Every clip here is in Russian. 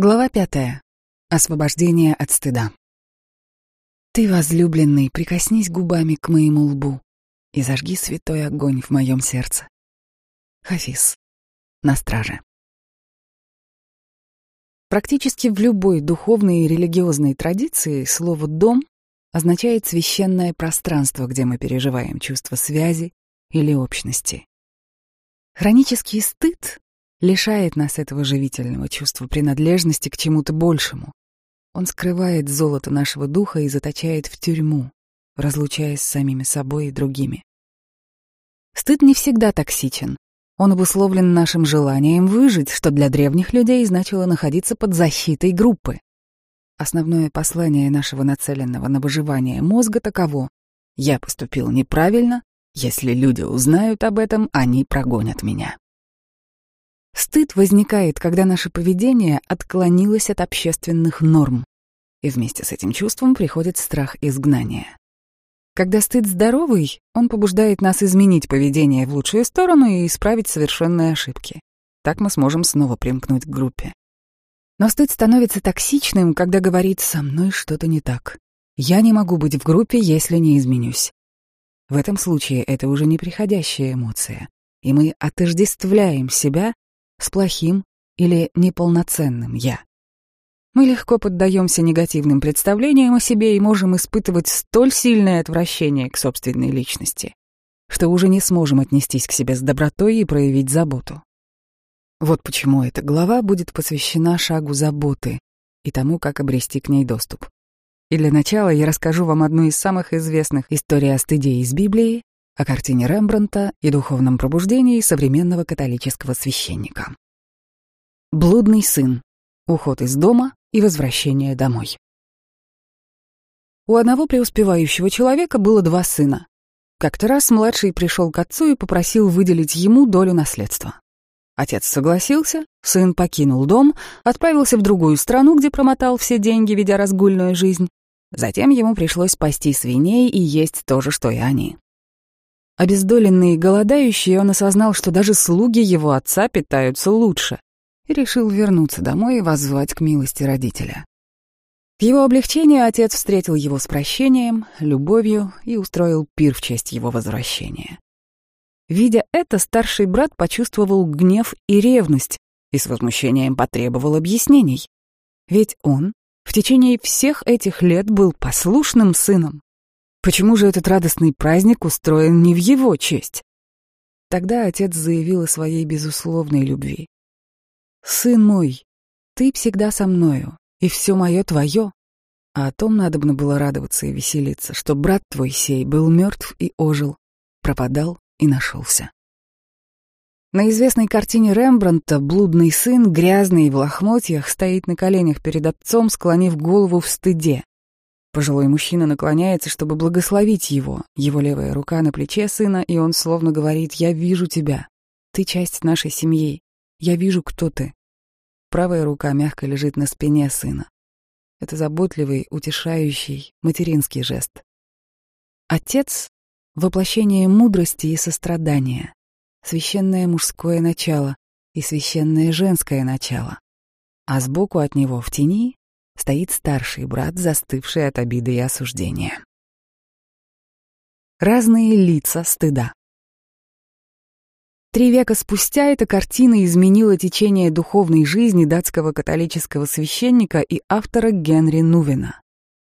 Глава пятая. Освобождение от стыда. Ты, возлюбленный, прикоснись губами к моему лбу и зажги святой огонь в моем сердце. Хафиз. На страже. Практически в любой духовной и религиозной традиции слово «дом» означает священное пространство, где мы переживаем чувство связи или общности. Хронический стыд лишает нас этого живительного чувства принадлежности к чему-то большему. Он скрывает золото нашего духа и заточает в тюрьму, разлучаясь с самими собой и другими. Стыд не всегда токсичен. Он обусловлен нашим желанием выжить, что для древних людей значило находиться под защитой группы. Основное послание нашего нацеленного на выживание мозга таково «Я поступил неправильно, если люди узнают об этом, они прогонят меня». Стыд возникает, когда наше поведение отклонилось от общественных норм, и вместе с этим чувством приходит страх изгнания. Когда стыд здоровый, он побуждает нас изменить поведение в лучшую сторону и исправить совершенные ошибки. Так мы сможем снова примкнуть к группе. Но стыд становится токсичным, когда говорит «со мной что-то не так». Я не могу быть в группе, если не изменюсь. В этом случае это уже неприходящая эмоция, и мы отождествляем себя с плохим или неполноценным «я». Мы легко поддаемся негативным представлениям о себе и можем испытывать столь сильное отвращение к собственной личности, что уже не сможем отнестись к себе с добротой и проявить заботу. Вот почему эта глава будет посвящена шагу заботы и тому, как обрести к ней доступ. И для начала я расскажу вам одну из самых известных историй о стыде из Библии о картине Рембрандта и духовном пробуждении современного католического священника. Блудный сын. Уход из дома и возвращение домой. У одного преуспевающего человека было два сына. Как-то раз младший пришел к отцу и попросил выделить ему долю наследства. Отец согласился, сын покинул дом, отправился в другую страну, где промотал все деньги, ведя разгульную жизнь. Затем ему пришлось пасти свиней и есть то же, что и они. Обездоленный и голодающий, он осознал, что даже слуги его отца питаются лучше, и решил вернуться домой и воззвать к милости родителя. К его облегчению отец встретил его с прощением, любовью и устроил пир в честь его возвращения. Видя это, старший брат почувствовал гнев и ревность и с возмущением потребовал объяснений. Ведь он в течение всех этих лет был послушным сыном. Почему же этот радостный праздник устроен не в его честь? Тогда отец заявил о своей безусловной любви. «Сын мой, ты всегда со мною, и все мое твое». А о том надобно было радоваться и веселиться, что брат твой сей был мертв и ожил, пропадал и нашелся. На известной картине Рембрандта блудный сын, грязный в лохмотьях, стоит на коленях перед отцом, склонив голову в стыде. Пожилой мужчина наклоняется, чтобы благословить его. Его левая рука на плече сына, и он словно говорит «Я вижу тебя. Ты часть нашей семьи. Я вижу, кто ты». Правая рука мягко лежит на спине сына. Это заботливый, утешающий, материнский жест. Отец — воплощение мудрости и сострадания, священное мужское начало и священное женское начало. А сбоку от него в тени стоит старший брат, застывший от обиды и осуждения. Разные лица стыда. Три века спустя эта картина изменила течение духовной жизни датского католического священника и автора Генри Нувена.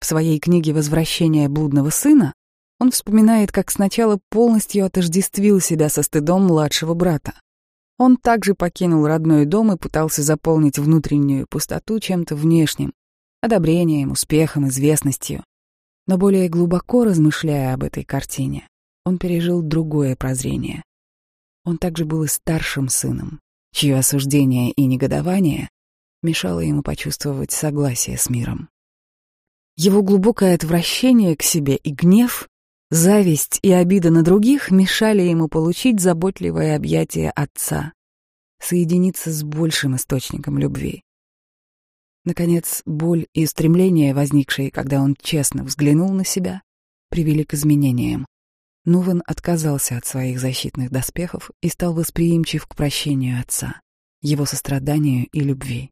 В своей книге «Возвращение блудного сына» он вспоминает, как сначала полностью отождествил себя со стыдом младшего брата. Он также покинул родной дом и пытался заполнить внутреннюю пустоту чем-то внешним, одобрением, успехом, известностью. Но более глубоко размышляя об этой картине, он пережил другое прозрение. Он также был и старшим сыном, чье осуждение и негодование мешало ему почувствовать согласие с миром. Его глубокое отвращение к себе и гнев, зависть и обида на других мешали ему получить заботливое объятие отца, соединиться с большим источником любви. Наконец, боль и стремление, возникшие, когда он честно взглянул на себя, привели к изменениям. Нувен отказался от своих защитных доспехов и стал восприимчив к прощению отца, его состраданию и любви.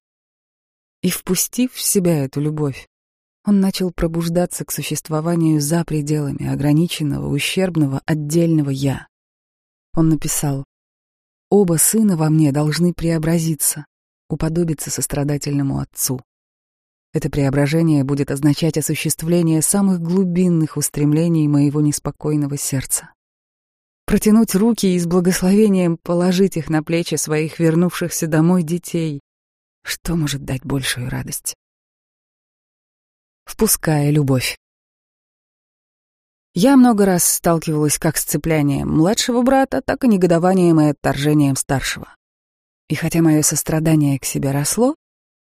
И впустив в себя эту любовь, он начал пробуждаться к существованию за пределами ограниченного, ущербного, отдельного «я». Он написал «Оба сына во мне должны преобразиться, уподобиться сострадательному отцу. Это преображение будет означать осуществление самых глубинных устремлений моего неспокойного сердца. Протянуть руки и с благословением положить их на плечи своих вернувшихся домой детей. Что может дать большую радость? Впуская любовь. Я много раз сталкивалась как с цеплянием младшего брата, так и негодованием и отторжением старшего. И хотя мое сострадание к себе росло,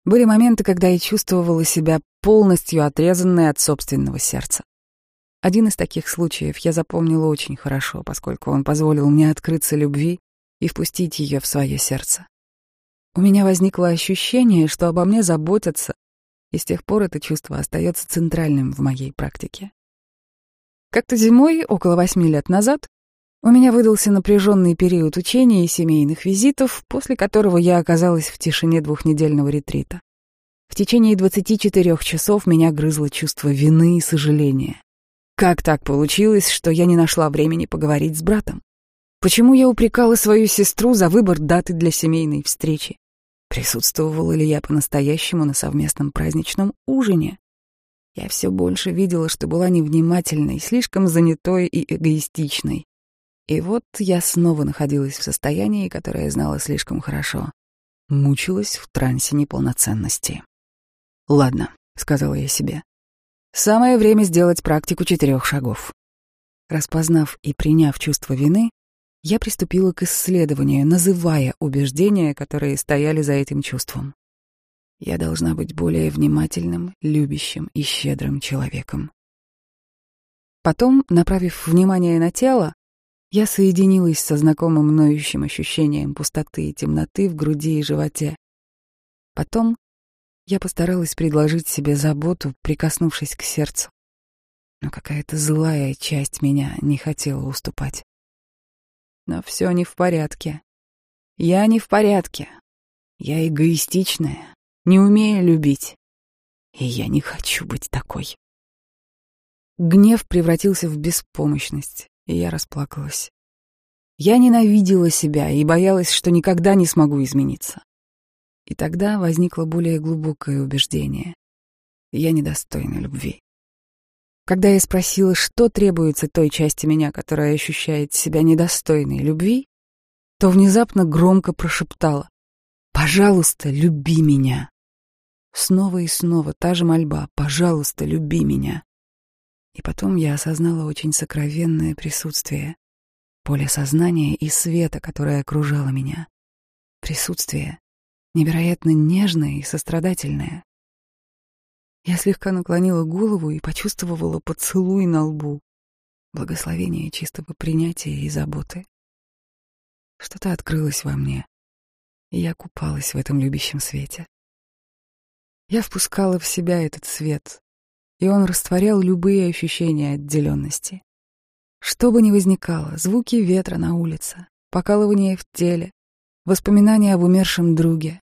были моменты, когда я чувствовала себя полностью отрезанной от собственного сердца. Один из таких случаев я запомнила очень хорошо, поскольку он позволил мне открыться любви и впустить ее в свое сердце. У меня возникло ощущение, что обо мне заботятся, и с тех пор это чувство остается центральным в моей практике. Как-то зимой, около восьми лет назад, у меня выдался напряженный период учения и семейных визитов, после которого я оказалась в тишине двухнедельного ретрита. В течение 24 часов меня грызло чувство вины и сожаления. Как так получилось, что я не нашла времени поговорить с братом? Почему я упрекала свою сестру за выбор даты для семейной встречи? Присутствовала ли я по-настоящему на совместном праздничном ужине? Я все больше видела, что была невнимательной, слишком занятой и эгоистичной. И вот я снова находилась в состоянии, которое знала слишком хорошо. Мучилась в трансе неполноценности. «Ладно», — сказала я себе. «Самое время сделать практику четырех шагов». Распознав и приняв чувство вины, я приступила к исследованию, называя убеждения, которые стояли за этим чувством. Я должна быть более внимательным, любящим и щедрым человеком. Потом, направив внимание на тело, я соединилась со знакомым ноющим ощущением пустоты и темноты в груди и животе. Потом я постаралась предложить себе заботу, прикоснувшись к сердцу. Но какая-то злая часть меня не хотела уступать. Но все не в порядке. Я не в порядке. Я эгоистичная, не умею любить. И я не хочу быть такой. Гнев превратился в беспомощность и я расплакалась. Я ненавидела себя и боялась, что никогда не смогу измениться. И тогда возникло более глубокое убеждение. Я недостойна любви. Когда я спросила, что требуется той части меня, которая ощущает себя недостойной любви, то внезапно громко прошептала «Пожалуйста, люби меня». Снова и снова та же мольба «Пожалуйста, люби меня». И потом я осознала очень сокровенное присутствие, поле сознания и света, которое окружало меня. Присутствие невероятно нежное и сострадательное. Я слегка наклонила голову и почувствовала поцелуй на лбу, благословение чистого принятия и заботы. Что-то открылось во мне, и я купалась в этом любящем свете. Я впускала в себя этот свет, и он растворял любые ощущения отделенности. Что бы ни возникало, звуки ветра на улице, покалывание в теле, воспоминания об умершем друге,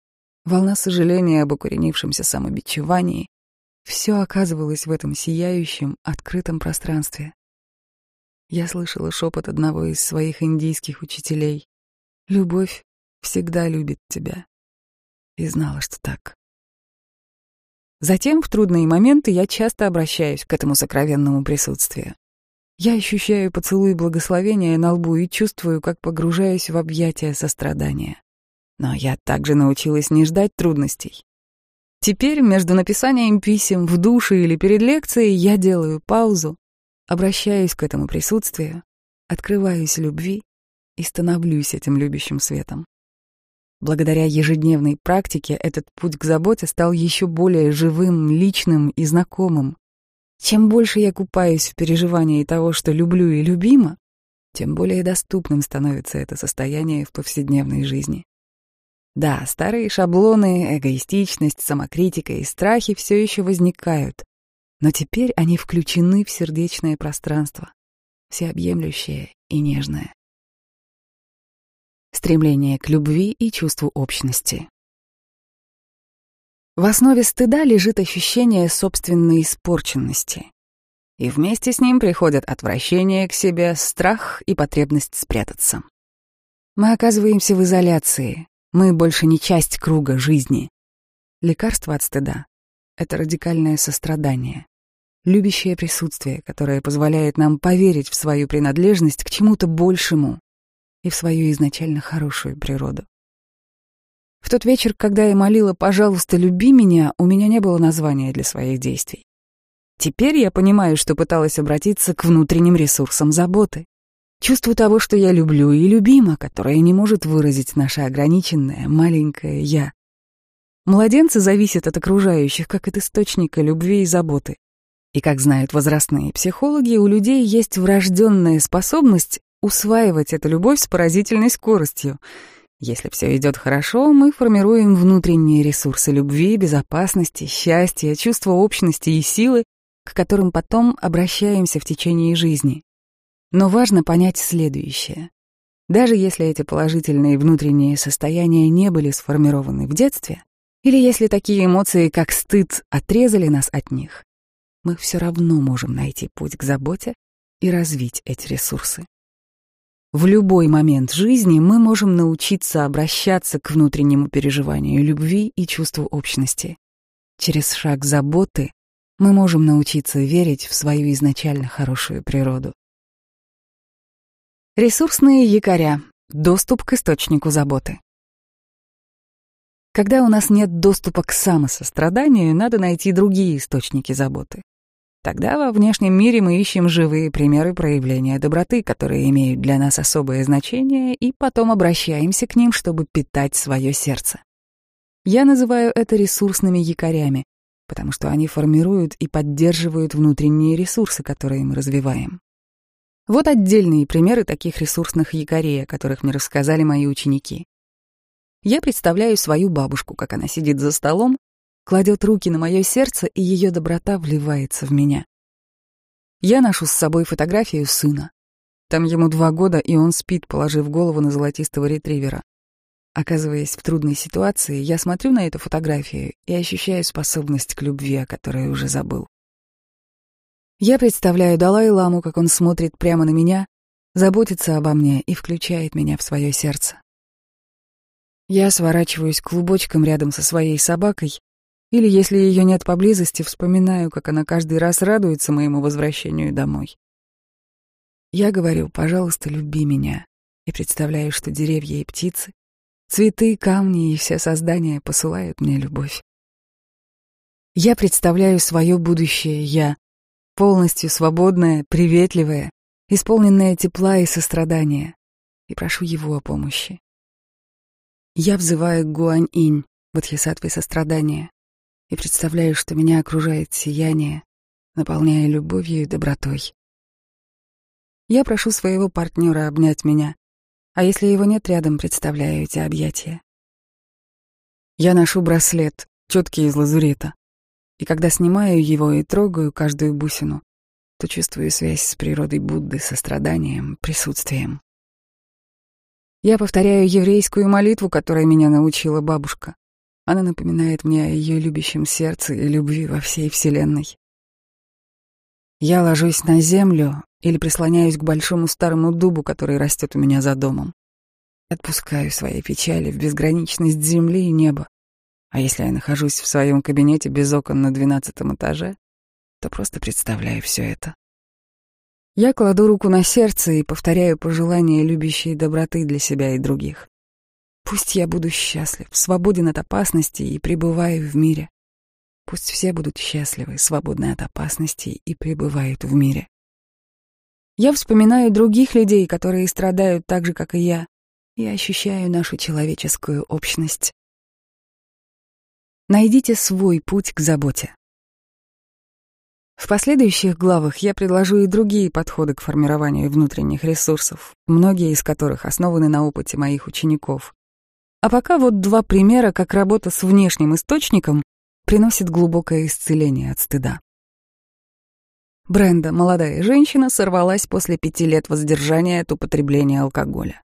волна сожаления об укоренившемся самобичевании — все оказывалось в этом сияющем, открытом пространстве. Я слышала шепот одного из своих индийских учителей. «Любовь всегда любит тебя». И знала, что так. Затем в трудные моменты я часто обращаюсь к этому сокровенному присутствию. Я ощущаю поцелуй благословения на лбу и чувствую, как погружаюсь в объятия сострадания. Но я также научилась не ждать трудностей. Теперь между написанием писем в душе или перед лекцией я делаю паузу, обращаюсь к этому присутствию, открываюсь любви и становлюсь этим любящим светом. Благодаря ежедневной практике этот путь к заботе стал еще более живым, личным и знакомым. Чем больше я купаюсь в переживании того, что люблю и любима, тем более доступным становится это состояние в повседневной жизни. Да, старые шаблоны, эгоистичность, самокритика и страхи все еще возникают, но теперь они включены в сердечное пространство, всеобъемлющее и нежное стремление к любви и чувству общности. В основе стыда лежит ощущение собственной испорченности. И вместе с ним приходят отвращение к себе, страх и потребность спрятаться. Мы оказываемся в изоляции, мы больше не часть круга жизни. Лекарство от стыда — это радикальное сострадание, любящее присутствие, которое позволяет нам поверить в свою принадлежность к чему-то большему и в свою изначально хорошую природу. В тот вечер, когда я молила «пожалуйста, люби меня», у меня не было названия для своих действий. Теперь я понимаю, что пыталась обратиться к внутренним ресурсам заботы. Чувству того, что я люблю и любима, которое не может выразить наше ограниченное, маленькое «я». Младенцы зависят от окружающих как от источника любви и заботы. И, как знают возрастные психологи, у людей есть врожденная способность усваивать эту любовь с поразительной скоростью — если все идет хорошо, мы формируем внутренние ресурсы любви, безопасности, счастья, чувства общности и силы, к которым потом обращаемся в течение жизни. Но важно понять следующее. Даже если эти положительные внутренние состояния не были сформированы в детстве, или если такие эмоции, как стыд, отрезали нас от них, мы все равно можем найти путь к заботе и развить эти ресурсы. В любой момент жизни мы можем научиться обращаться к внутреннему переживанию любви и чувству общности. Через шаг заботы мы можем научиться верить в свою изначально хорошую природу. Ресурсные якоря. Доступ к источнику заботы. Когда у нас нет доступа к самосостраданию, надо найти другие источники заботы. Тогда во внешнем мире мы ищем живые примеры проявления доброты, которые имеют для нас особое значение, и потом обращаемся к ним, чтобы питать свое сердце. Я называю это ресурсными якорями, потому что они формируют и поддерживают внутренние ресурсы, которые мы развиваем. Вот отдельные примеры таких ресурсных якорей, о которых мне рассказали мои ученики. Я представляю свою бабушку, как она сидит за столом кладет руки на мое сердце, и ее доброта вливается в меня. Я ношу с собой фотографию сына. Там ему два года, и он спит, положив голову на золотистого ретривера. Оказываясь в трудной ситуации, я смотрю на эту фотографию и ощущаю способность к любви, о которой уже забыл. Я представляю Далай-ламу, как он смотрит прямо на меня, заботится обо мне и включает меня в свое сердце. Я сворачиваюсь клубочком рядом со своей собакой или, если ее нет поблизости, вспоминаю, как она каждый раз радуется моему возвращению домой. Я говорю, пожалуйста, люби меня, и представляю, что деревья и птицы, цветы, камни и все создания посылают мне любовь. Я представляю свое будущее «я», полностью свободное, приветливое, исполненное тепла и сострадания, и прошу его о помощи. Я взываю Гуань-инь, бодхисаттве сострадания, и представляю, что меня окружает сияние, наполняя любовью и добротой. Я прошу своего партнера обнять меня, а если его нет рядом, представляю эти объятия. Я ношу браслет, четкий из лазурита, и когда снимаю его и трогаю каждую бусину, то чувствую связь с природой Будды, состраданием, присутствием. Я повторяю еврейскую молитву, которой меня научила бабушка. Она напоминает мне о ее любящем сердце и любви во всей Вселенной. Я ложусь на землю или прислоняюсь к большому старому дубу, который растет у меня за домом. Отпускаю свои печали в безграничность земли и неба. А если я нахожусь в своем кабинете без окон на двенадцатом этаже, то просто представляю все это. Я кладу руку на сердце и повторяю пожелания любящей доброты для себя и других. Пусть я буду счастлив, свободен от опасностей и пребываю в мире. Пусть все будут счастливы, свободны от опасностей и пребывают в мире. Я вспоминаю других людей, которые страдают так же, как и я, и ощущаю нашу человеческую общность. Найдите свой путь к заботе. В последующих главах я предложу и другие подходы к формированию внутренних ресурсов, многие из которых основаны на опыте моих учеников. А пока вот два примера, как работа с внешним источником приносит глубокое исцеление от стыда. Бренда, молодая женщина, сорвалась после пяти лет воздержания от употребления алкоголя.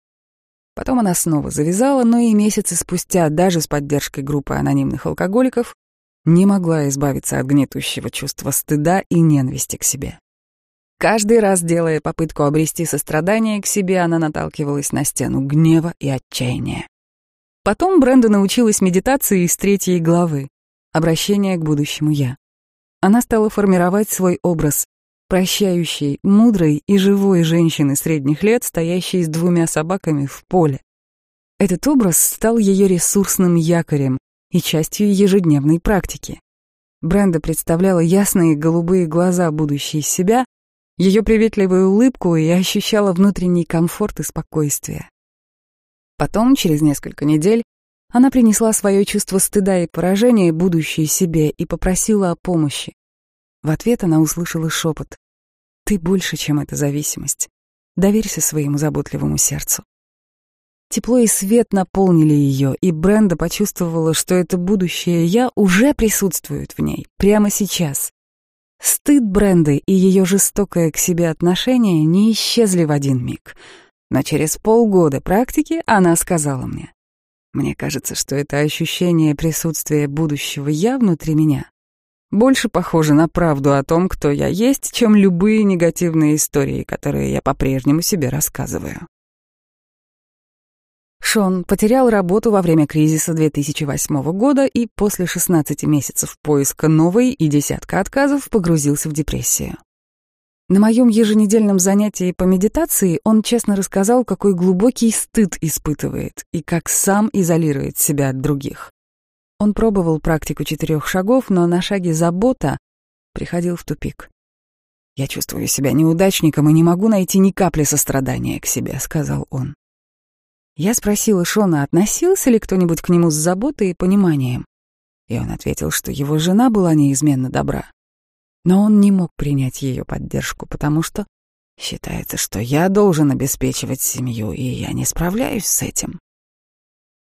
Потом она снова завязала, но и месяцы спустя, даже с поддержкой группы анонимных алкоголиков, не могла избавиться от гнетущего чувства стыда и ненависти к себе. Каждый раз, делая попытку обрести сострадание к себе, она наталкивалась на стену гнева и отчаяния. Потом Бренда научилась медитации из третьей главы «Обращение к будущему Я». Она стала формировать свой образ прощающей, мудрой и живой женщины средних лет, стоящей с двумя собаками в поле. Этот образ стал ее ресурсным якорем и частью ежедневной практики. Бренда представляла ясные голубые глаза будущей себя, ее приветливую улыбку и ощущала внутренний комфорт и спокойствие. Потом, через несколько недель, она принесла свое чувство стыда и поражения будущей себе и попросила о помощи. В ответ она услышала шепот. «Ты больше, чем эта зависимость. Доверься своему заботливому сердцу». Тепло и свет наполнили ее, и Бренда почувствовала, что это будущее «я» уже присутствует в ней, прямо сейчас. Стыд Бренды и ее жестокое к себе отношение не исчезли в один миг. Но через полгода практики она сказала мне, «Мне кажется, что это ощущение присутствия будущего «я» внутри меня больше похоже на правду о том, кто я есть, чем любые негативные истории, которые я по-прежнему себе рассказываю». Шон потерял работу во время кризиса 2008 года и после 16 месяцев поиска новой и десятка отказов погрузился в депрессию. На моем еженедельном занятии по медитации он честно рассказал, какой глубокий стыд испытывает и как сам изолирует себя от других. Он пробовал практику четырех шагов, но на шаге забота приходил в тупик. «Я чувствую себя неудачником и не могу найти ни капли сострадания к себе», — сказал он. Я спросила Шона, относился ли кто-нибудь к нему с заботой и пониманием. И он ответил, что его жена была неизменно добра. Но он не мог принять ее поддержку, потому что считается, что я должен обеспечивать семью, и я не справляюсь с этим.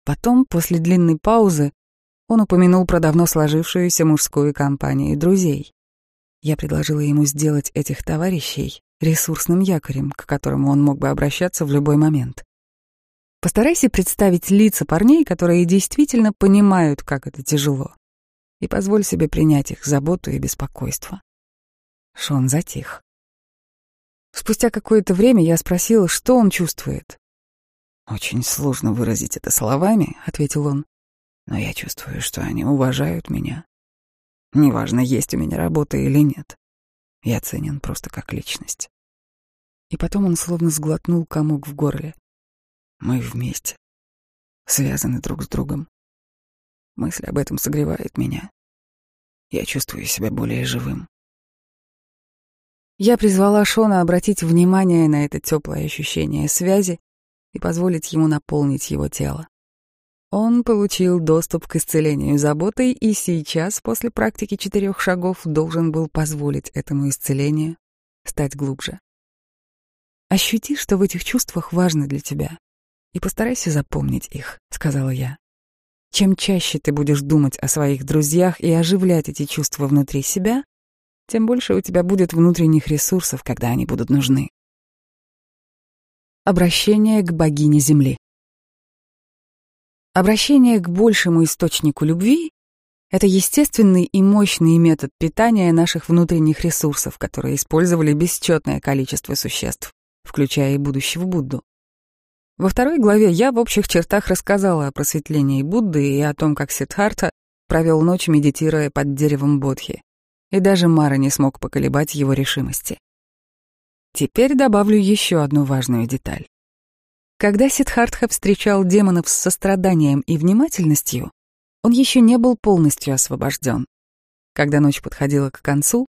Потом, после длинной паузы, он упомянул про давно сложившуюся мужскую компанию друзей. Я предложила ему сделать этих товарищей ресурсным якорем, к которому он мог бы обращаться в любой момент. Постарайся представить лица парней, которые действительно понимают, как это тяжело, и позволь себе принять их заботу и беспокойство. Шон затих. Спустя какое-то время я спросила, что он чувствует. «Очень сложно выразить это словами», — ответил он, «но я чувствую, что они уважают меня. Неважно, есть у меня работа или нет. Я ценен просто как личность». И потом он словно сглотнул комок в горле. Мы вместе, связаны друг с другом. Мысль об этом согревает меня. Я чувствую себя более живым. Я призвала Шона обратить внимание на это теплое ощущение связи и позволить ему наполнить его тело. Он получил доступ к исцелению заботой и сейчас, после практики четырех шагов, должен был позволить этому исцелению стать глубже. Ощути, что в этих чувствах важно для тебя, и постарайся запомнить их», — сказала я. «Чем чаще ты будешь думать о своих друзьях и оживлять эти чувства внутри себя, тем больше у тебя будет внутренних ресурсов, когда они будут нужны». Обращение к богине Земли Обращение к большему источнику любви — это естественный и мощный метод питания наших внутренних ресурсов, которые использовали бесчетное количество существ, включая и будущего Будду. Во второй главе я в общих чертах рассказала о просветлении Будды и о том, как Сиддхартха провел ночь, медитируя под деревом Бодхи. И даже Мара не смог поколебать его решимости. Теперь добавлю еще одну важную деталь. Когда Сиддхартха встречал демонов с состраданием и внимательностью, он еще не был полностью освобожден. Когда ночь подходила к концу,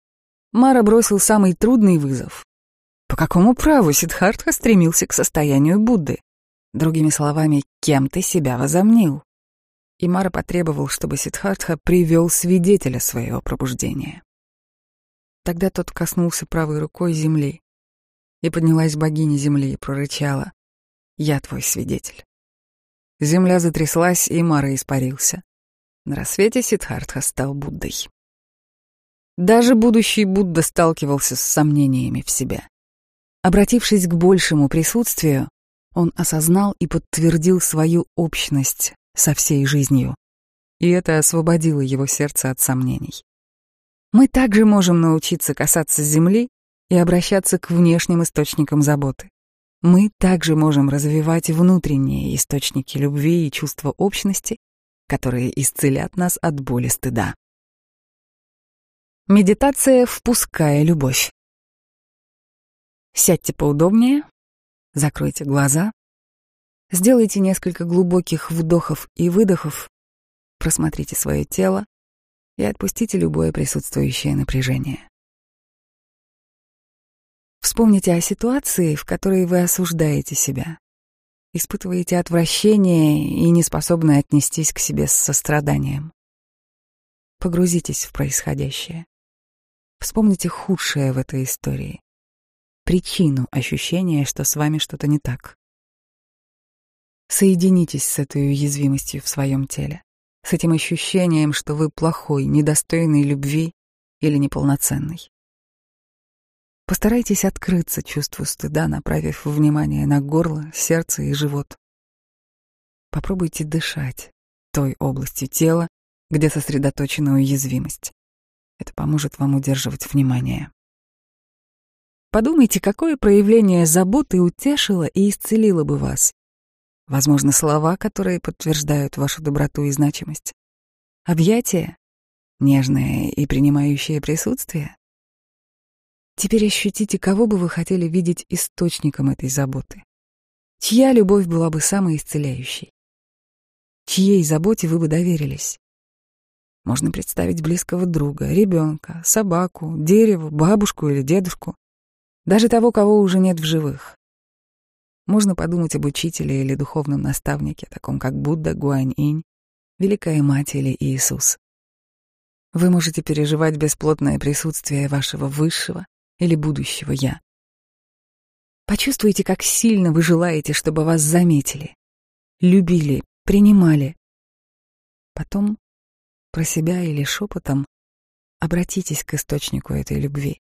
Мара бросил самый трудный вызов. По какому праву Сиддхартха стремился к состоянию Будды? Другими словами, кем ты себя возомнил? И Мара потребовал, чтобы Сиддхартха привел свидетеля своего пробуждения. Тогда тот коснулся правой рукой земли, и поднялась богиня земли и прорычала «Я твой свидетель». Земля затряслась, и Мара испарился. На рассвете Сиддхартха стал Буддой. Даже будущий Будда сталкивался с сомнениями в себе. Обратившись к большему присутствию, он осознал и подтвердил свою общность со всей жизнью. и это освободило его сердце от сомнений. Мы также можем научиться касаться земли и обращаться к внешним источникам заботы. Мы также можем развивать внутренние источники любви и чувства общности, которые исцелят нас от боли стыда. Медитация «Впуская любовь». Сядьте поудобнее, закройте глаза, сделайте несколько глубоких вдохов и выдохов, просмотрите свое тело, и отпустите любое присутствующее напряжение. Вспомните о ситуации, в которой вы осуждаете себя, испытываете отвращение и не способны отнестись к себе с состраданием. Погрузитесь в происходящее. Вспомните худшее в этой истории, причину ощущения, что с вами что-то не так. Соединитесь с этой уязвимостью в своем теле с этим ощущением, что вы плохой, недостойный любви или неполноценный. Постарайтесь открыться чувству стыда, направив внимание на горло, сердце и живот. Попробуйте дышать той областью тела, где сосредоточена уязвимость. Это поможет вам удерживать внимание. Подумайте, какое проявление заботы утешило и исцелило бы вас, Возможно, слова, которые подтверждают вашу доброту и значимость. Объятия, нежное и принимающее присутствие. Теперь ощутите, кого бы вы хотели видеть источником этой заботы. Чья любовь была бы самой исцеляющей? Чьей заботе вы бы доверились? Можно представить близкого друга, ребенка, собаку, дерево, бабушку или дедушку, даже того, кого уже нет в живых. Можно подумать об учителе или духовном наставнике, таком как Будда, Гуань-инь, Великая Мать или Иисус. Вы можете переживать бесплотное присутствие вашего высшего или будущего «я». Почувствуйте, как сильно вы желаете, чтобы вас заметили, любили, принимали. Потом, про себя или шепотом, обратитесь к источнику этой любви.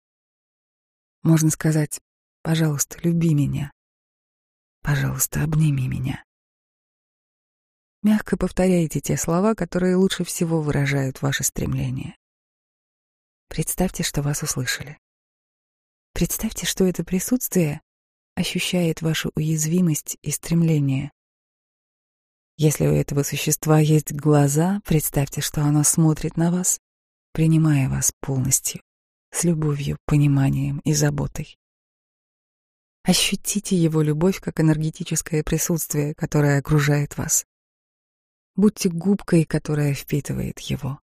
Можно сказать, пожалуйста, люби меня. Пожалуйста, обними меня. Мягко повторяйте те слова, которые лучше всего выражают ваше стремление. Представьте, что вас услышали. Представьте, что это присутствие ощущает вашу уязвимость и стремление. Если у этого существа есть глаза, представьте, что оно смотрит на вас, принимая вас полностью, с любовью, пониманием и заботой. Ощутите его любовь как энергетическое присутствие, которое окружает вас. Будьте губкой, которая впитывает его.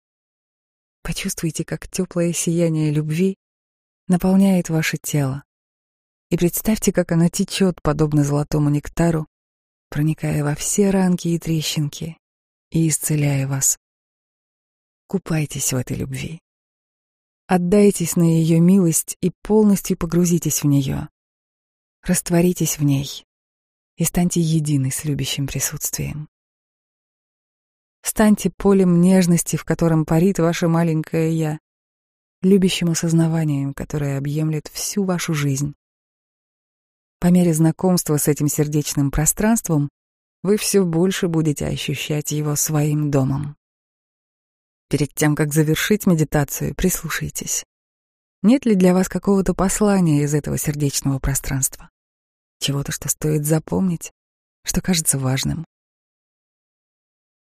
Почувствуйте, как теплое сияние любви наполняет ваше тело. И представьте, как она течет, подобно золотому нектару, проникая во все ранки и трещинки и исцеляя вас. Купайтесь в этой любви. Отдайтесь на ее милость и полностью погрузитесь в нее. Растворитесь в ней и станьте едины с любящим присутствием. Станьте полем нежности, в котором парит ваше маленькое «я», любящим осознаванием, которое объемлет всю вашу жизнь. По мере знакомства с этим сердечным пространством вы все больше будете ощущать его своим домом. Перед тем, как завершить медитацию, прислушайтесь. Нет ли для вас какого-то послания из этого сердечного пространства? Чего-то, что стоит запомнить, что кажется важным.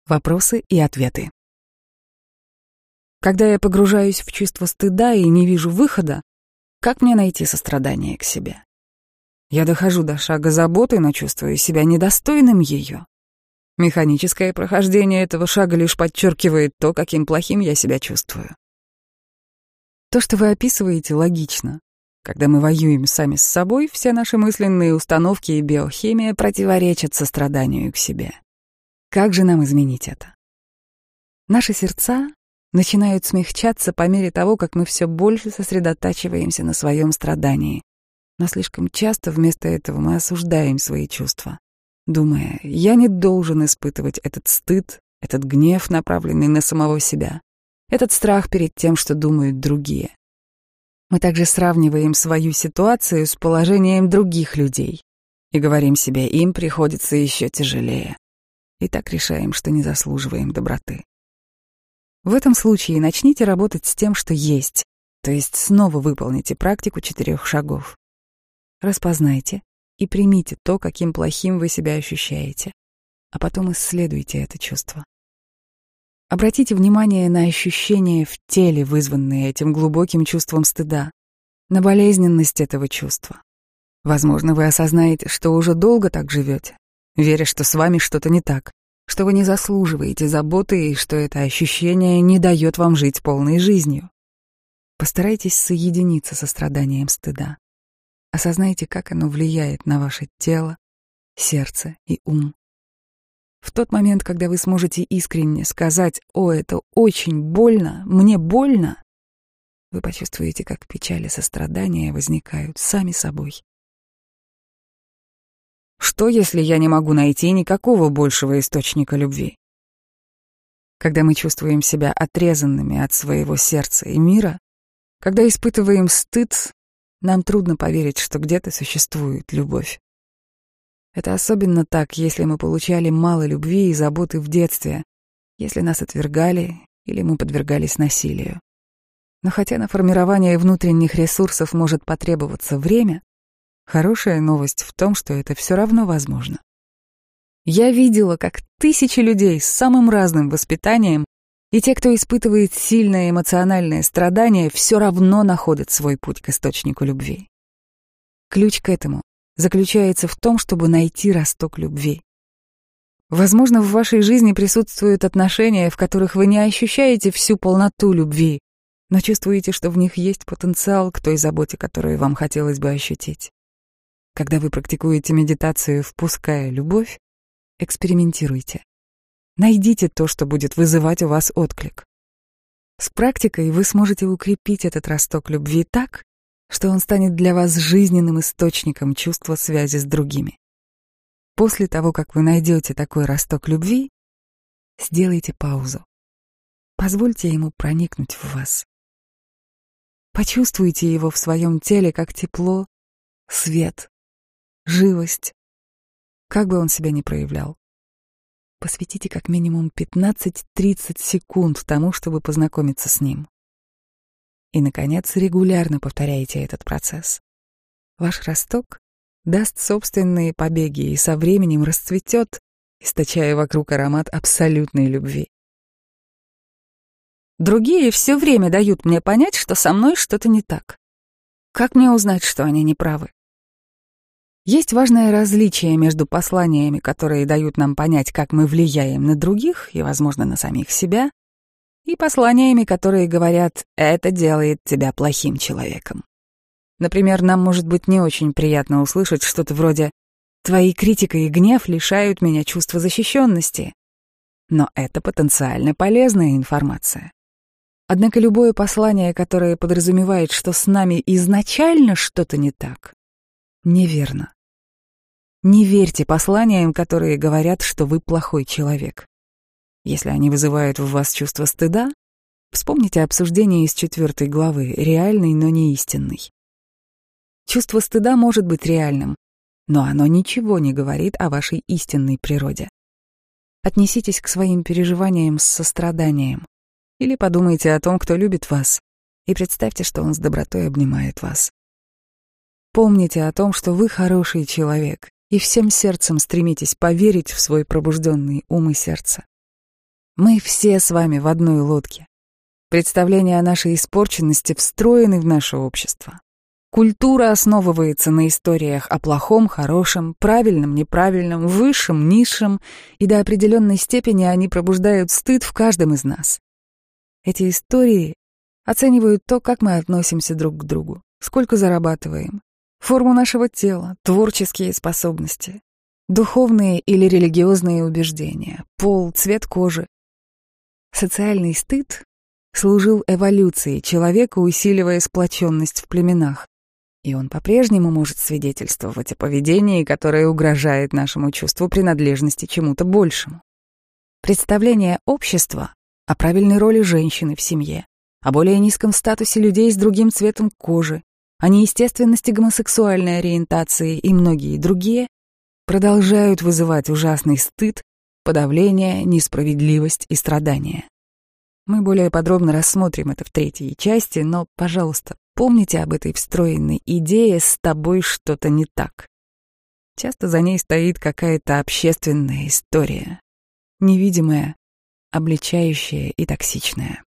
Вопросы и ответы. Когда я погружаюсь в чувство стыда и не вижу выхода, как мне найти сострадание к себе? Я дохожу до шага заботы, но чувствую себя недостойным ее. Механическое прохождение этого шага лишь подчеркивает то, каким плохим я себя чувствую. То, что вы описываете, логично. Когда мы воюем сами с собой, все наши мысленные установки и биохимия противоречат состраданию к себе. Как же нам изменить это? Наши сердца начинают смягчаться по мере того, как мы все больше сосредотачиваемся на своем страдании. Но слишком часто вместо этого мы осуждаем свои чувства, думая, я не должен испытывать этот стыд, этот гнев, направленный на самого себя, этот страх перед тем, что думают другие. Мы также сравниваем свою ситуацию с положением других людей и говорим себе, им приходится еще тяжелее. И так решаем, что не заслуживаем доброты. В этом случае начните работать с тем, что есть, то есть снова выполните практику четырех шагов. Распознайте и примите то, каким плохим вы себя ощущаете, а потом исследуйте это чувство. Обратите внимание на ощущения в теле, вызванные этим глубоким чувством стыда, на болезненность этого чувства. Возможно, вы осознаете, что уже долго так живете, веря, что с вами что-то не так, что вы не заслуживаете заботы и что это ощущение не дает вам жить полной жизнью. Постарайтесь соединиться со страданием стыда. Осознайте, как оно влияет на ваше тело, сердце и ум. В тот момент, когда вы сможете искренне сказать «О, это очень больно, мне больно», вы почувствуете, как печали и сострадания возникают сами собой. Что, если я не могу найти никакого большего источника любви? Когда мы чувствуем себя отрезанными от своего сердца и мира, когда испытываем стыд, нам трудно поверить, что где-то существует любовь. Это особенно так, если мы получали мало любви и заботы в детстве, если нас отвергали или мы подвергались насилию. Но хотя на формирование внутренних ресурсов может потребоваться время, хорошая новость в том, что это все равно возможно. Я видела, как тысячи людей с самым разным воспитанием и те, кто испытывает сильное эмоциональное страдание, все равно находят свой путь к источнику любви. Ключ к этому заключается в том, чтобы найти росток любви. Возможно, в вашей жизни присутствуют отношения, в которых вы не ощущаете всю полноту любви, но чувствуете, что в них есть потенциал к той заботе, которую вам хотелось бы ощутить. Когда вы практикуете медитацию, впуская любовь, экспериментируйте. Найдите то, что будет вызывать у вас отклик. С практикой вы сможете укрепить этот росток любви так, что он станет для вас жизненным источником чувства связи с другими. После того, как вы найдете такой росток любви, сделайте паузу. Позвольте ему проникнуть в вас. Почувствуйте его в своем теле как тепло, свет, живость, как бы он себя ни проявлял. Посвятите как минимум 15-30 секунд тому, чтобы познакомиться с ним. И, наконец, регулярно повторяйте этот процесс. Ваш росток даст собственные побеги и со временем расцветет, источая вокруг аромат абсолютной любви. Другие все время дают мне понять, что со мной что-то не так. Как мне узнать, что они не правы? Есть важное различие между посланиями, которые дают нам понять, как мы влияем на других и, возможно, на самих себя, и посланиями, которые говорят «это делает тебя плохим человеком». Например, нам может быть не очень приятно услышать что-то вроде «твои критика и гнев лишают меня чувства защищенности». Но это потенциально полезная информация. Однако любое послание, которое подразумевает, что с нами изначально что-то не так, неверно. Не верьте посланиям, которые говорят, что вы плохой человек. Если они вызывают в вас чувство стыда, вспомните обсуждение из четвертой главы, реальный, но не истинный. Чувство стыда может быть реальным, но оно ничего не говорит о вашей истинной природе. Отнеситесь к своим переживаниям с состраданием или подумайте о том, кто любит вас, и представьте, что он с добротой обнимает вас. Помните о том, что вы хороший человек, и всем сердцем стремитесь поверить в свой пробужденный ум и сердце. Мы все с вами в одной лодке. Представления о нашей испорченности встроены в наше общество. Культура основывается на историях о плохом, хорошем, правильном, неправильном, высшем, низшем, и до определенной степени они пробуждают стыд в каждом из нас. Эти истории оценивают то, как мы относимся друг к другу, сколько зарабатываем, форму нашего тела, творческие способности, духовные или религиозные убеждения, пол, цвет кожи, Социальный стыд служил эволюции человека, усиливая сплоченность в племенах. И он по-прежнему может свидетельствовать о поведении, которое угрожает нашему чувству принадлежности чему-то большему. Представление общества о правильной роли женщины в семье, о более низком статусе людей с другим цветом кожи, о неестественности гомосексуальной ориентации и многие другие продолжают вызывать ужасный стыд подавление, несправедливость и страдания. Мы более подробно рассмотрим это в третьей части, но, пожалуйста, помните об этой встроенной идее «с тобой что-то не так». Часто за ней стоит какая-то общественная история, невидимая, обличающая и токсичная.